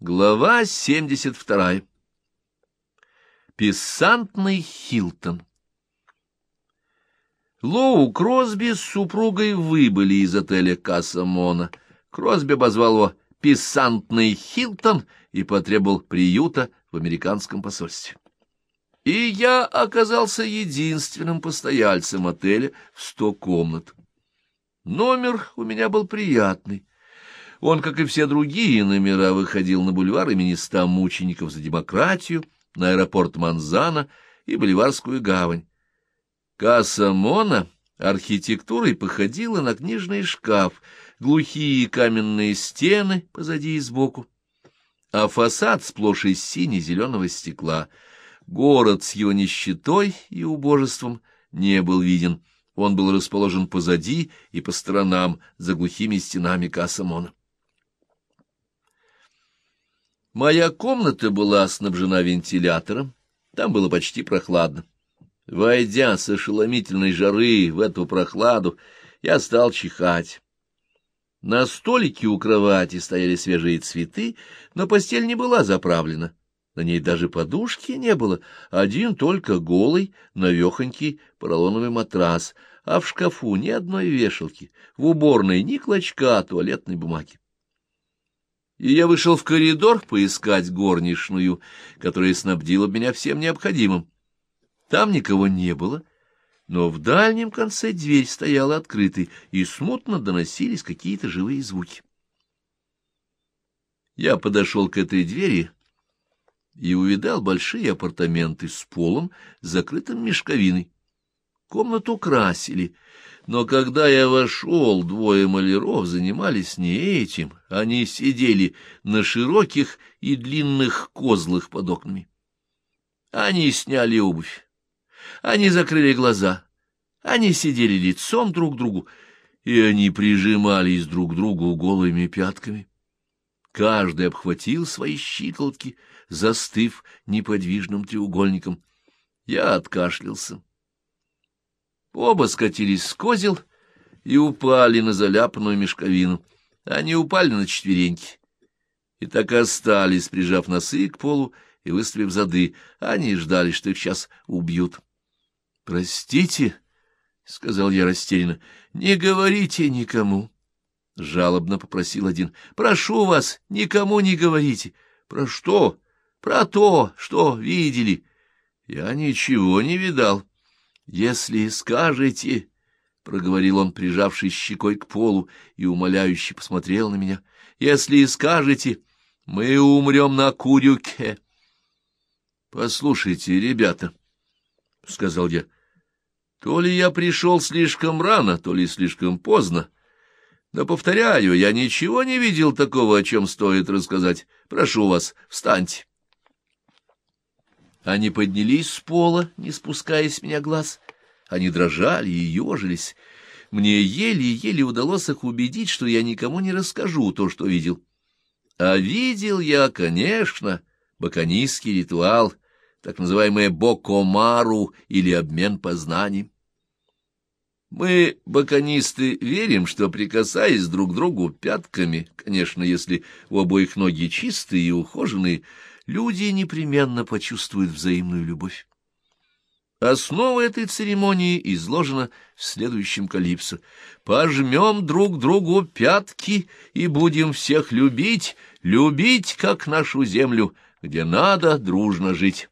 Глава 72. Писсантный Хилтон. Лоу Кросби с супругой выбыли из отеля Касса Мона. Кросби обозвал его «Писсантный Хилтон» и потребовал приюта в американском посольстве. И я оказался единственным постояльцем отеля в сто комнат. Номер у меня был приятный. Он, как и все другие номера, выходил на бульвар имени ста мучеников за демократию, на аэропорт Манзана и Боливарскую гавань. Касса Мона архитектурой походила на книжный шкаф, глухие каменные стены позади и сбоку, а фасад сплошь из сине-зеленого стекла. Город с его нищетой и убожеством не был виден. Он был расположен позади и по сторонам, за глухими стенами Касамона. Моя комната была снабжена вентилятором, там было почти прохладно. Войдя с ошеломительной жары в эту прохладу, я стал чихать. На столике у кровати стояли свежие цветы, но постель не была заправлена. На ней даже подушки не было, один только голый, навехонький поролоновый матрас, а в шкафу ни одной вешалки, в уборной ни клочка туалетной бумаги и я вышел в коридор поискать горничную, которая снабдила меня всем необходимым. Там никого не было, но в дальнем конце дверь стояла открытой, и смутно доносились какие-то живые звуки. Я подошел к этой двери и увидал большие апартаменты с полом, закрытым мешковиной. Комнату красили — но когда я вошел, двое маляров занимались не этим, они сидели на широких и длинных козлах под окнами. Они сняли обувь, они закрыли глаза, они сидели лицом друг к другу, и они прижимались друг к другу голыми пятками. Каждый обхватил свои щиколотки, застыв неподвижным треугольником. Я откашлялся. Оба скатились с козел и упали на заляпанную мешковину. Они упали на четвереньки. И так и остались, прижав носы к полу и выставив зады. Они ждали, что их сейчас убьют. — Простите, — сказал я растерянно, — не говорите никому. — жалобно попросил один. — Прошу вас, никому не говорите. — Про что? — Про то, что видели. Я ничего не видал. Если скажете, — проговорил он, прижавшись щекой к полу, и умоляюще посмотрел на меня, — если скажете, мы умрем на курюке. — Послушайте, ребята, — сказал я, — то ли я пришел слишком рано, то ли слишком поздно. Но, повторяю, я ничего не видел такого, о чем стоит рассказать. Прошу вас, встаньте. Они поднялись с пола, не спуская с меня глаз. Они дрожали и ежились. Мне еле-еле удалось их убедить, что я никому не расскажу то, что видел. А видел я, конечно, баканистский ритуал, так называемый бокомару или обмен познаний. Мы, баканисты, верим, что, прикасаясь друг к другу пятками, конечно, если у обоих ноги чистые и ухоженные, люди непременно почувствуют взаимную любовь. Основа этой церемонии изложена в следующем калипсо. «Пожмем друг другу пятки и будем всех любить, любить, как нашу землю, где надо дружно жить».